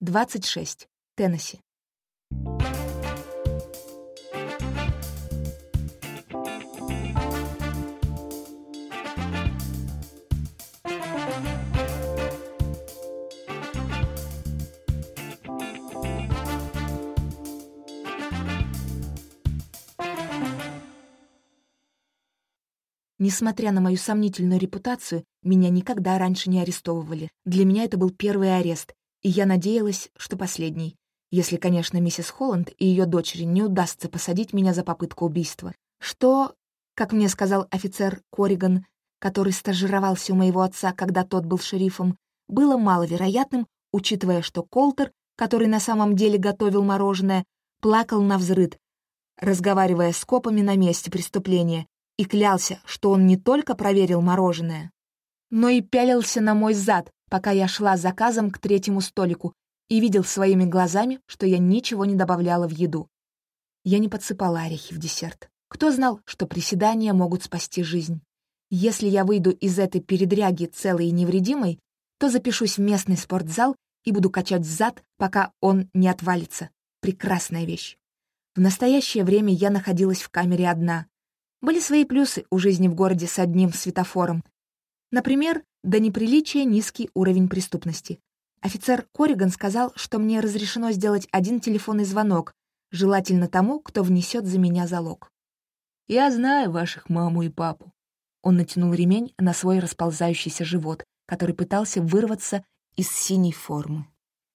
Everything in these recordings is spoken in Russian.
26. Теннесси. Несмотря на мою сомнительную репутацию, меня никогда раньше не арестовывали. Для меня это был первый арест, и я надеялась, что последний. Если, конечно, миссис Холланд и ее дочери не удастся посадить меня за попытку убийства. Что, как мне сказал офицер Кориган, который стажировался у моего отца, когда тот был шерифом, было маловероятным, учитывая, что Колтер, который на самом деле готовил мороженое, плакал на взрыд, разговаривая с копами на месте преступления, и клялся, что он не только проверил мороженое, но и пялился на мой зад, пока я шла с заказом к третьему столику и видел своими глазами, что я ничего не добавляла в еду. Я не подсыпала орехи в десерт. Кто знал, что приседания могут спасти жизнь? Если я выйду из этой передряги целой и невредимой, то запишусь в местный спортзал и буду качать зад, пока он не отвалится. Прекрасная вещь. В настоящее время я находилась в камере одна, были свои плюсы у жизни в городе с одним светофором. Например, до неприличия низкий уровень преступности. Офицер Кориган сказал, что мне разрешено сделать один телефонный звонок, желательно тому, кто внесет за меня залог. «Я знаю ваших маму и папу». Он натянул ремень на свой расползающийся живот, который пытался вырваться из синей формы.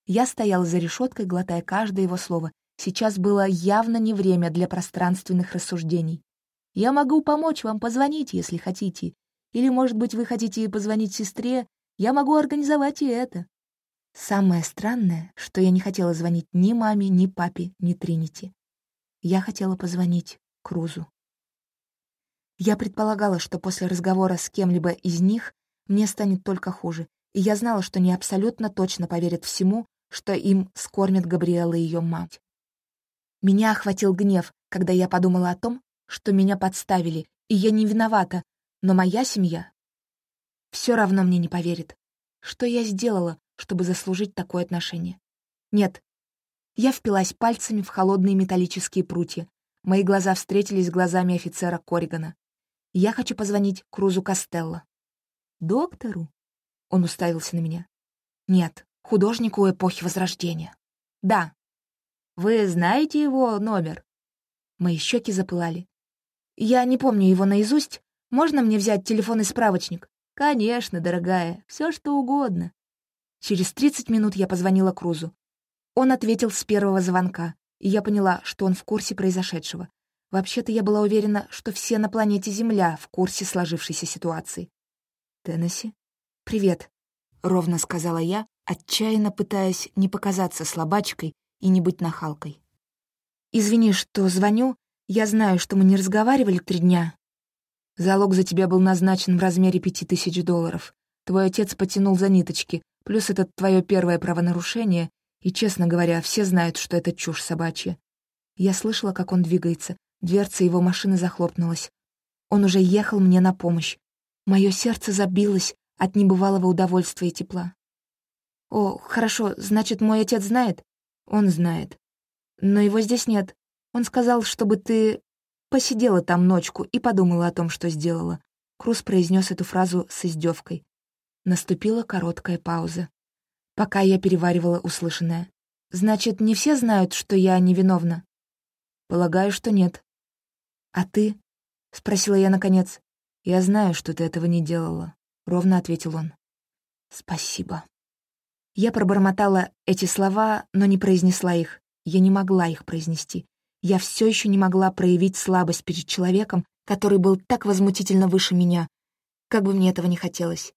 Я стояла за решеткой, глотая каждое его слово. Сейчас было явно не время для пространственных рассуждений. Я могу помочь вам позвонить, если хотите. Или, может быть, вы хотите позвонить сестре. Я могу организовать и это. Самое странное, что я не хотела звонить ни маме, ни папе, ни Тринити. Я хотела позвонить Крузу. Я предполагала, что после разговора с кем-либо из них мне станет только хуже, и я знала, что они абсолютно точно поверят всему, что им скормит Габриэла и ее мать. Меня охватил гнев, когда я подумала о том, что меня подставили, и я не виновата, но моя семья все равно мне не поверит. Что я сделала, чтобы заслужить такое отношение? Нет. Я впилась пальцами в холодные металлические прутья. Мои глаза встретились с глазами офицера Коригана. Я хочу позвонить Крузу Костелло. «Доктору?» Он уставился на меня. «Нет, художнику эпохи Возрождения». «Да». «Вы знаете его номер?» Мои щеки запылали. Я не помню его наизусть. Можно мне взять телефонный справочник? Конечно, дорогая, все что угодно. Через 30 минут я позвонила Крузу. Он ответил с первого звонка, и я поняла, что он в курсе произошедшего. Вообще-то я была уверена, что все на планете Земля в курсе сложившейся ситуации. «Теннесси?» «Привет», — ровно сказала я, отчаянно пытаясь не показаться слабачкой и не быть нахалкой. «Извини, что звоню, я знаю, что мы не разговаривали три дня. Залог за тебя был назначен в размере пяти тысяч долларов. Твой отец потянул за ниточки, плюс это твое первое правонарушение, и, честно говоря, все знают, что это чушь собачья. Я слышала, как он двигается, дверца его машины захлопнулась. Он уже ехал мне на помощь. Мое сердце забилось от небывалого удовольствия и тепла. «О, хорошо, значит, мой отец знает?» «Он знает. Но его здесь нет. Он сказал, чтобы ты посидела там ночку и подумала о том, что сделала. Круз произнес эту фразу с издевкой. Наступила короткая пауза. Пока я переваривала услышанное. «Значит, не все знают, что я невиновна?» «Полагаю, что нет». «А ты?» — спросила я наконец. «Я знаю, что ты этого не делала», — ровно ответил он. «Спасибо». Я пробормотала эти слова, но не произнесла их. Я не могла их произнести. Я все еще не могла проявить слабость перед человеком, который был так возмутительно выше меня, как бы мне этого не хотелось.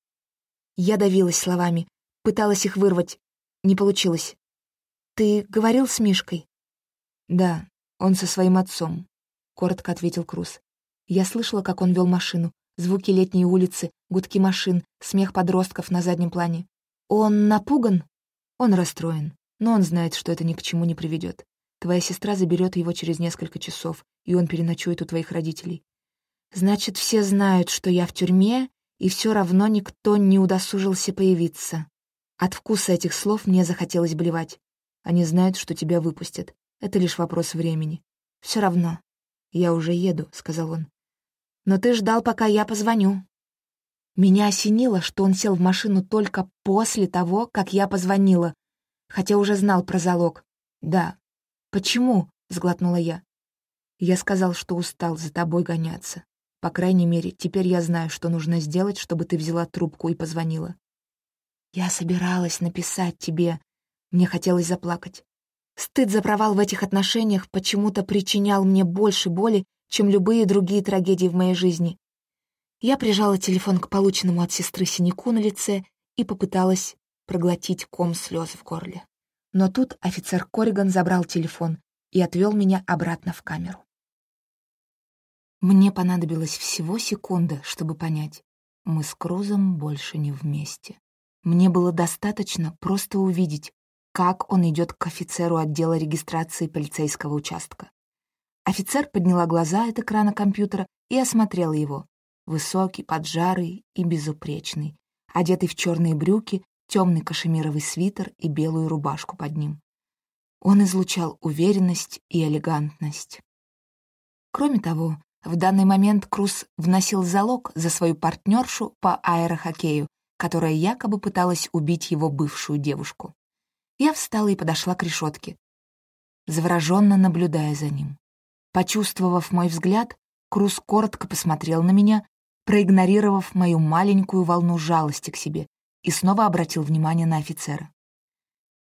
Я давилась словами, пыталась их вырвать. Не получилось. «Ты говорил с Мишкой?» «Да, он со своим отцом», — коротко ответил Круз. Я слышала, как он вел машину, звуки летней улицы, гудки машин, смех подростков на заднем плане. «Он напуган?» «Он расстроен, но он знает, что это ни к чему не приведет. Твоя сестра заберет его через несколько часов, и он переночует у твоих родителей. Значит, все знают, что я в тюрьме, и все равно никто не удосужился появиться. От вкуса этих слов мне захотелось блевать. Они знают, что тебя выпустят. Это лишь вопрос времени. Все равно. Я уже еду, — сказал он. Но ты ждал, пока я позвоню. Меня осенило, что он сел в машину только после того, как я позвонила, хотя уже знал про залог. «Да». «Почему?» — сглотнула я. «Я сказал, что устал за тобой гоняться. По крайней мере, теперь я знаю, что нужно сделать, чтобы ты взяла трубку и позвонила». «Я собиралась написать тебе». Мне хотелось заплакать. Стыд за провал в этих отношениях почему-то причинял мне больше боли, чем любые другие трагедии в моей жизни. Я прижала телефон к полученному от сестры синяку на лице и попыталась проглотить ком слез в горле. Но тут офицер Кориган забрал телефон и отвел меня обратно в камеру. Мне понадобилось всего секунда, чтобы понять, мы с Крузом больше не вместе. Мне было достаточно просто увидеть, как он идет к офицеру отдела регистрации полицейского участка. Офицер подняла глаза от экрана компьютера и осмотрела его. Высокий, поджарый и безупречный, одетый в черные брюки, темный кашемировый свитер и белую рубашку под ним. Он излучал уверенность и элегантность. Кроме того, в данный момент Круз вносил залог за свою партнершу по аэрохоккею, которая якобы пыталась убить его бывшую девушку. Я встала и подошла к решетке, завороженно наблюдая за ним. Почувствовав мой взгляд, Круз коротко посмотрел на меня, проигнорировав мою маленькую волну жалости к себе и снова обратил внимание на офицера.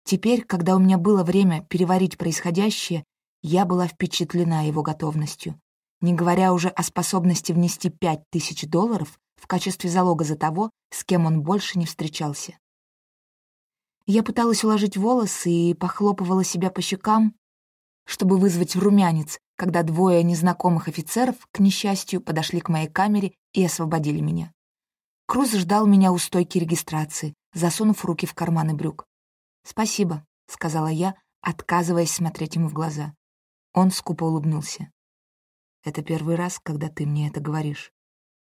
Теперь, когда у меня было время переварить происходящее, я была впечатлена его готовностью, не говоря уже о способности внести пять тысяч долларов в качестве залога за того, с кем он больше не встречался. Я пыталась уложить волосы и похлопывала себя по щекам, чтобы вызвать румянец, когда двое незнакомых офицеров, к несчастью, подошли к моей камере и освободили меня. Круз ждал меня у стойки регистрации, засунув руки в карманы брюк. «Спасибо», — сказала я, отказываясь смотреть ему в глаза. Он скупо улыбнулся. «Это первый раз, когда ты мне это говоришь».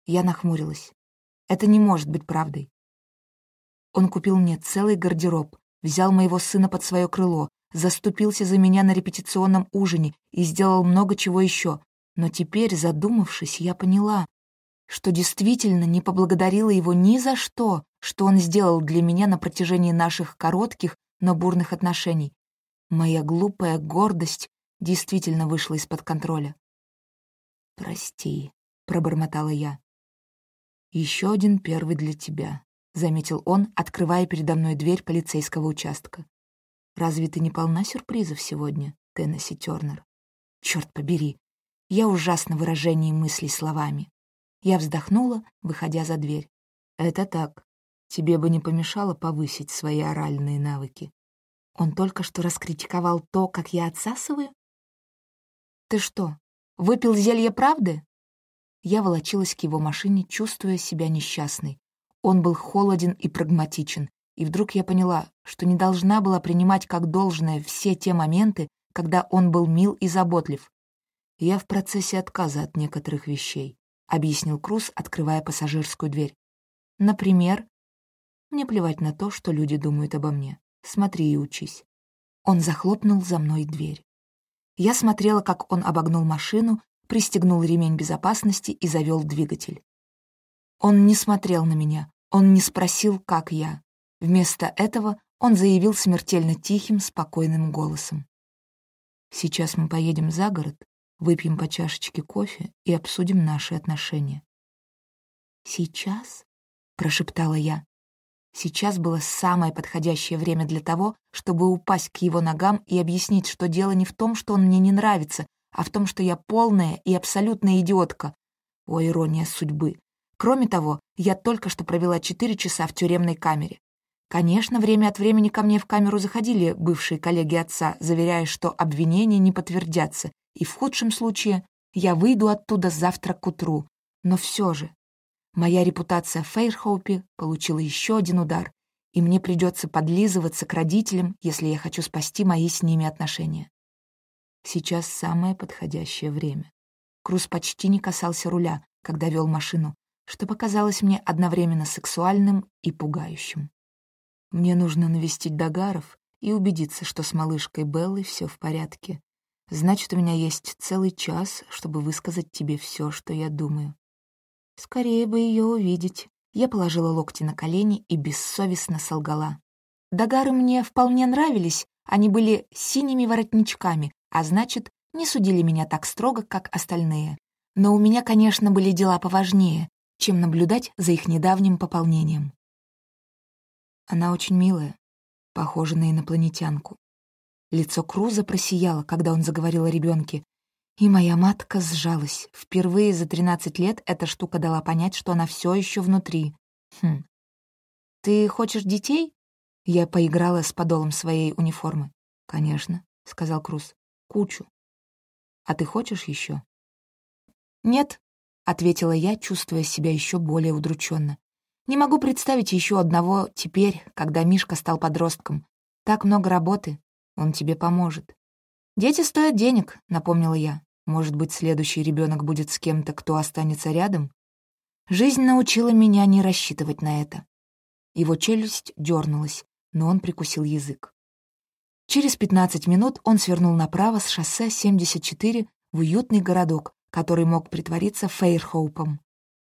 Я нахмурилась. «Это не может быть правдой». Он купил мне целый гардероб, взял моего сына под свое крыло, заступился за меня на репетиционном ужине и сделал много чего еще. Но теперь, задумавшись, я поняла, что действительно не поблагодарила его ни за что, что он сделал для меня на протяжении наших коротких, но бурных отношений. Моя глупая гордость действительно вышла из-под контроля. «Прости», — пробормотала я. «Еще один первый для тебя», — заметил он, открывая передо мной дверь полицейского участка. «Разве ты не полна сюрпризов сегодня, Теннесси Тернер?» «Черт побери, я ужасно выражение мыслей словами. Я вздохнула, выходя за дверь. «Это так. Тебе бы не помешало повысить свои оральные навыки». Он только что раскритиковал то, как я отсасываю? «Ты что, выпил зелье правды?» Я волочилась к его машине, чувствуя себя несчастной. Он был холоден и прагматичен, и вдруг я поняла, что не должна была принимать как должное все те моменты, когда он был мил и заботлив. Я в процессе отказа от некоторых вещей. — объяснил Круз, открывая пассажирскую дверь. «Например?» «Мне плевать на то, что люди думают обо мне. Смотри и учись». Он захлопнул за мной дверь. Я смотрела, как он обогнул машину, пристегнул ремень безопасности и завел двигатель. Он не смотрел на меня, он не спросил, как я. Вместо этого он заявил смертельно тихим, спокойным голосом. «Сейчас мы поедем за город, Выпьем по чашечке кофе и обсудим наши отношения. «Сейчас?» — прошептала я. Сейчас было самое подходящее время для того, чтобы упасть к его ногам и объяснить, что дело не в том, что он мне не нравится, а в том, что я полная и абсолютная идиотка. О, ирония судьбы. Кроме того, я только что провела четыре часа в тюремной камере. Конечно, время от времени ко мне в камеру заходили бывшие коллеги отца, заверяя, что обвинения не подтвердятся, и в худшем случае я выйду оттуда завтра к утру. Но все же, моя репутация в Фейрхоупе получила еще один удар, и мне придется подлизываться к родителям, если я хочу спасти мои с ними отношения. Сейчас самое подходящее время. Круз почти не касался руля, когда вел машину, что показалось мне одновременно сексуальным и пугающим. Мне нужно навестить Дагаров и убедиться, что с малышкой Беллой все в порядке. Значит, у меня есть целый час, чтобы высказать тебе все, что я думаю. Скорее бы ее увидеть. Я положила локти на колени и бессовестно солгала. Дагары мне вполне нравились, они были синими воротничками, а значит, не судили меня так строго, как остальные. Но у меня, конечно, были дела поважнее, чем наблюдать за их недавним пополнением. Она очень милая, похожа на инопланетянку. Лицо Круза просияло, когда он заговорил о ребенке, и моя матка сжалась. Впервые за 13 лет эта штука дала понять, что она все еще внутри. Хм. «Ты хочешь детей?» Я поиграла с подолом своей униформы. «Конечно», — сказал Круз. «Кучу. А ты хочешь еще? «Нет», — ответила я, чувствуя себя еще более удрученно. «Не могу представить еще одного теперь, когда Мишка стал подростком. Так много работы. Он тебе поможет». «Дети стоят денег», — напомнила я. «Может быть, следующий ребенок будет с кем-то, кто останется рядом?» Жизнь научила меня не рассчитывать на это. Его челюсть дернулась но он прикусил язык. Через 15 минут он свернул направо с шоссе 74 в уютный городок, который мог притвориться Фейрхоупом.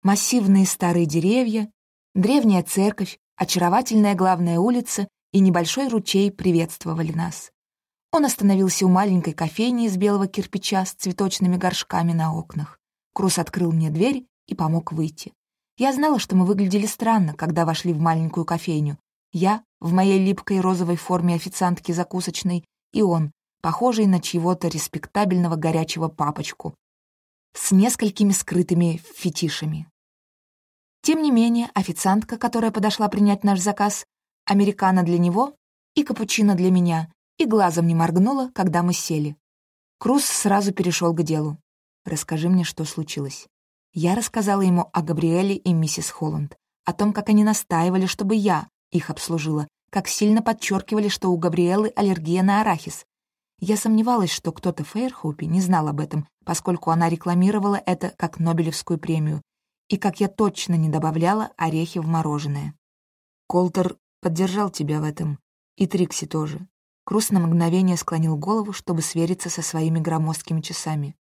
Массивные старые деревья, древняя церковь, очаровательная главная улица и небольшой ручей приветствовали нас. Он остановился у маленькой кофейни из белого кирпича с цветочными горшками на окнах. Крус открыл мне дверь и помог выйти. Я знала, что мы выглядели странно, когда вошли в маленькую кофейню, я в моей липкой розовой форме официантки закусочной и он, похожий на чьего-то респектабельного горячего папочку, с несколькими скрытыми фетишами. Тем не менее, официантка, которая подошла принять наш заказ, американо для него и капучино для меня, и глазом не моргнула, когда мы сели. Круз сразу перешел к делу. «Расскажи мне, что случилось». Я рассказала ему о Габриэле и миссис Холланд, о том, как они настаивали, чтобы я, их обслужила, как сильно подчеркивали, что у Габриэлы аллергия на арахис. Я сомневалась, что кто-то в Фейрхоупе не знал об этом, поскольку она рекламировала это как Нобелевскую премию, и как я точно не добавляла орехи в мороженое. Колтер поддержал тебя в этом, и Трикси тоже. Крус на мгновение склонил голову, чтобы свериться со своими громоздкими часами.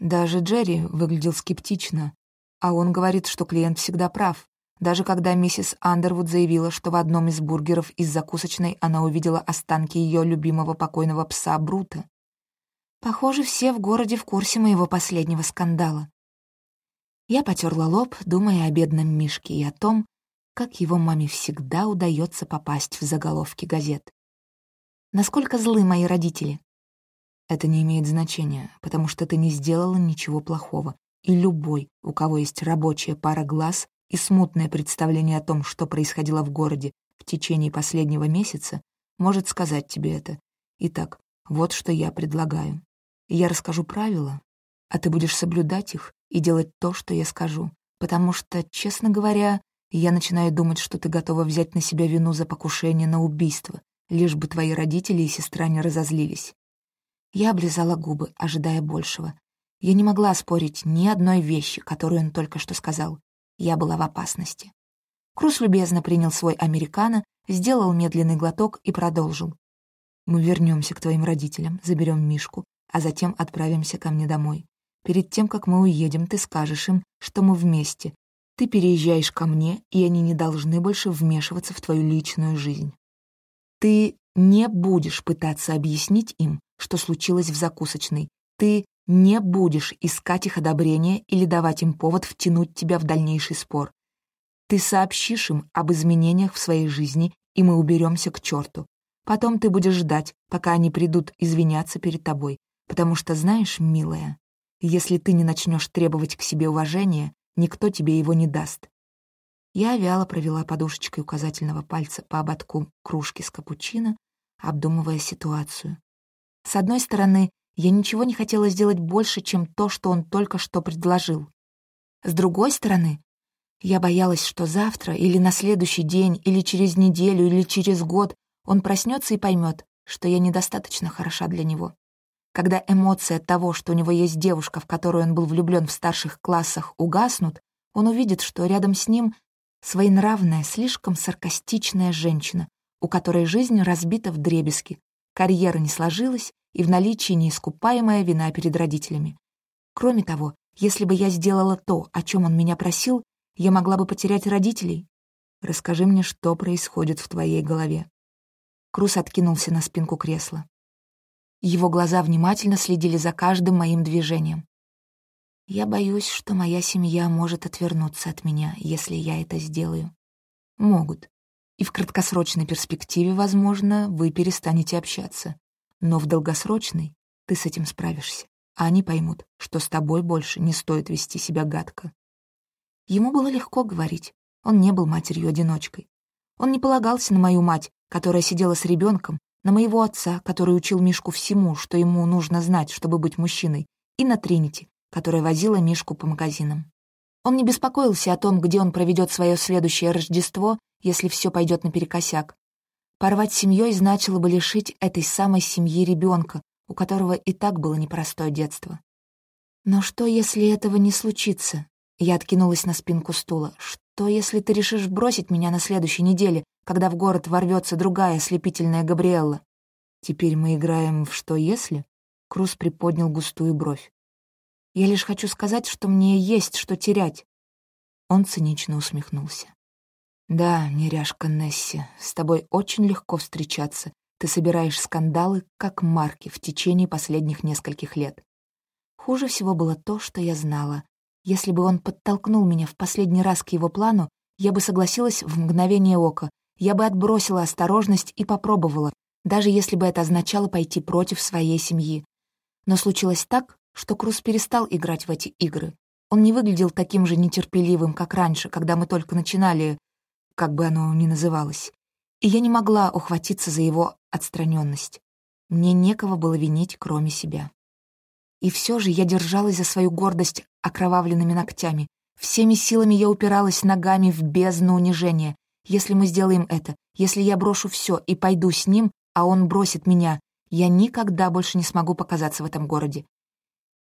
Даже Джерри выглядел скептично, а он говорит, что клиент всегда прав, даже когда миссис Андервуд заявила, что в одном из бургеров из закусочной она увидела останки ее любимого покойного пса Брута. Похоже, все в городе в курсе моего последнего скандала. Я потерла лоб, думая о бедном Мишке и о том, как его маме всегда удается попасть в заголовки газет. Насколько злы мои родители? Это не имеет значения, потому что ты не сделала ничего плохого, и любой, у кого есть рабочая пара глаз, и смутное представление о том, что происходило в городе в течение последнего месяца, может сказать тебе это. Итак, вот что я предлагаю. Я расскажу правила, а ты будешь соблюдать их и делать то, что я скажу, потому что, честно говоря, я начинаю думать, что ты готова взять на себя вину за покушение на убийство, лишь бы твои родители и сестра не разозлились. Я облизала губы, ожидая большего. Я не могла спорить ни одной вещи, которую он только что сказал. Я была в опасности. Крус любезно принял свой американо, сделал медленный глоток и продолжил. «Мы вернемся к твоим родителям, заберем Мишку, а затем отправимся ко мне домой. Перед тем, как мы уедем, ты скажешь им, что мы вместе. Ты переезжаешь ко мне, и они не должны больше вмешиваться в твою личную жизнь. Ты не будешь пытаться объяснить им, что случилось в закусочной. Ты не будешь искать их одобрения или давать им повод втянуть тебя в дальнейший спор. Ты сообщишь им об изменениях в своей жизни, и мы уберемся к черту. Потом ты будешь ждать, пока они придут извиняться перед тобой, потому что, знаешь, милая, если ты не начнешь требовать к себе уважения, никто тебе его не даст. Я вяло провела подушечкой указательного пальца по ободку кружки с капучино, обдумывая ситуацию. С одной стороны, я ничего не хотела сделать больше, чем то, что он только что предложил. С другой стороны, я боялась, что завтра или на следующий день, или через неделю, или через год он проснется и поймет, что я недостаточно хороша для него. Когда эмоции от того, что у него есть девушка, в которую он был влюблен в старших классах, угаснут, он увидит, что рядом с ним своенравная, слишком саркастичная женщина, у которой жизнь разбита в дребезги, карьера не сложилась и в наличии неискупаемая вина перед родителями. Кроме того, если бы я сделала то, о чем он меня просил, я могла бы потерять родителей. Расскажи мне, что происходит в твоей голове. Крус откинулся на спинку кресла. Его глаза внимательно следили за каждым моим движением. Я боюсь, что моя семья может отвернуться от меня, если я это сделаю. Могут. И в краткосрочной перспективе, возможно, вы перестанете общаться. Но в долгосрочной ты с этим справишься, а они поймут, что с тобой больше не стоит вести себя гадко. Ему было легко говорить. Он не был матерью-одиночкой. Он не полагался на мою мать, которая сидела с ребенком, на моего отца, который учил Мишку всему, что ему нужно знать, чтобы быть мужчиной, и на Тринити, которая возила Мишку по магазинам. Он не беспокоился о том, где он проведет свое следующее Рождество, если все пойдет наперекосяк. Порвать семьей значило бы лишить этой самой семьи ребенка, у которого и так было непростое детство. Но что, если этого не случится? Я откинулась на спинку стула. Что, если ты решишь бросить меня на следующей неделе, когда в город ворвется другая ослепительная Габриэлла? Теперь мы играем в «что если?» Круз приподнял густую бровь. Я лишь хочу сказать, что мне есть что терять». Он цинично усмехнулся. «Да, неряшка Несси, с тобой очень легко встречаться. Ты собираешь скандалы, как марки, в течение последних нескольких лет. Хуже всего было то, что я знала. Если бы он подтолкнул меня в последний раз к его плану, я бы согласилась в мгновение ока, я бы отбросила осторожность и попробовала, даже если бы это означало пойти против своей семьи. Но случилось так, что Круз перестал играть в эти игры. Он не выглядел таким же нетерпеливым, как раньше, когда мы только начинали, как бы оно ни называлось. И я не могла ухватиться за его отстраненность. Мне некого было винить, кроме себя. И все же я держалась за свою гордость окровавленными ногтями. Всеми силами я упиралась ногами в бездну унижения. Если мы сделаем это, если я брошу все и пойду с ним, а он бросит меня, я никогда больше не смогу показаться в этом городе.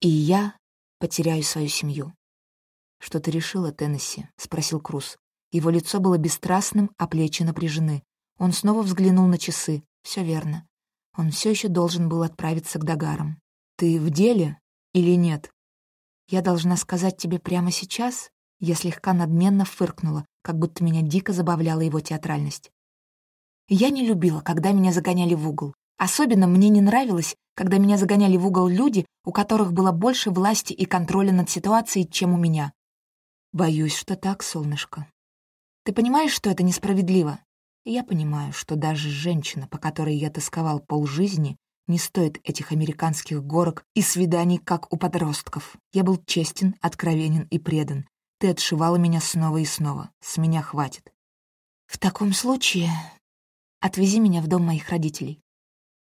И я потеряю свою семью. «Что ты решила, Теннесси?» — спросил Круз. Его лицо было бесстрастным, а плечи напряжены. Он снова взглянул на часы. Все верно. Он все еще должен был отправиться к Дагарам. «Ты в деле или нет?» «Я должна сказать тебе прямо сейчас?» Я слегка надменно фыркнула, как будто меня дико забавляла его театральность. Я не любила, когда меня загоняли в угол. Особенно мне не нравилось, когда меня загоняли в угол люди, у которых было больше власти и контроля над ситуацией, чем у меня. Боюсь, что так, солнышко. Ты понимаешь, что это несправедливо? я понимаю, что даже женщина, по которой я тосковал полжизни, не стоит этих американских горок и свиданий, как у подростков. Я был честен, откровенен и предан. Ты отшивала меня снова и снова. С меня хватит. В таком случае отвези меня в дом моих родителей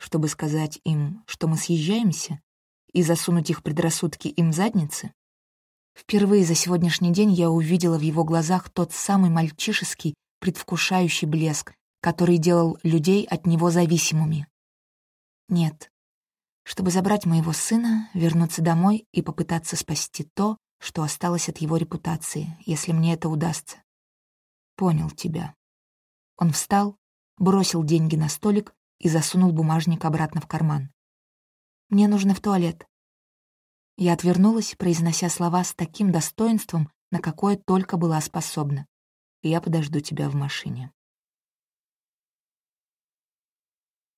чтобы сказать им, что мы съезжаемся, и засунуть их предрассудки им в задницы? Впервые за сегодняшний день я увидела в его глазах тот самый мальчишеский, предвкушающий блеск, который делал людей от него зависимыми. Нет. Чтобы забрать моего сына, вернуться домой и попытаться спасти то, что осталось от его репутации, если мне это удастся. Понял тебя. Он встал, бросил деньги на столик и засунул бумажник обратно в карман. «Мне нужно в туалет». Я отвернулась, произнося слова с таким достоинством, на какое только была способна. «Я подожду тебя в машине».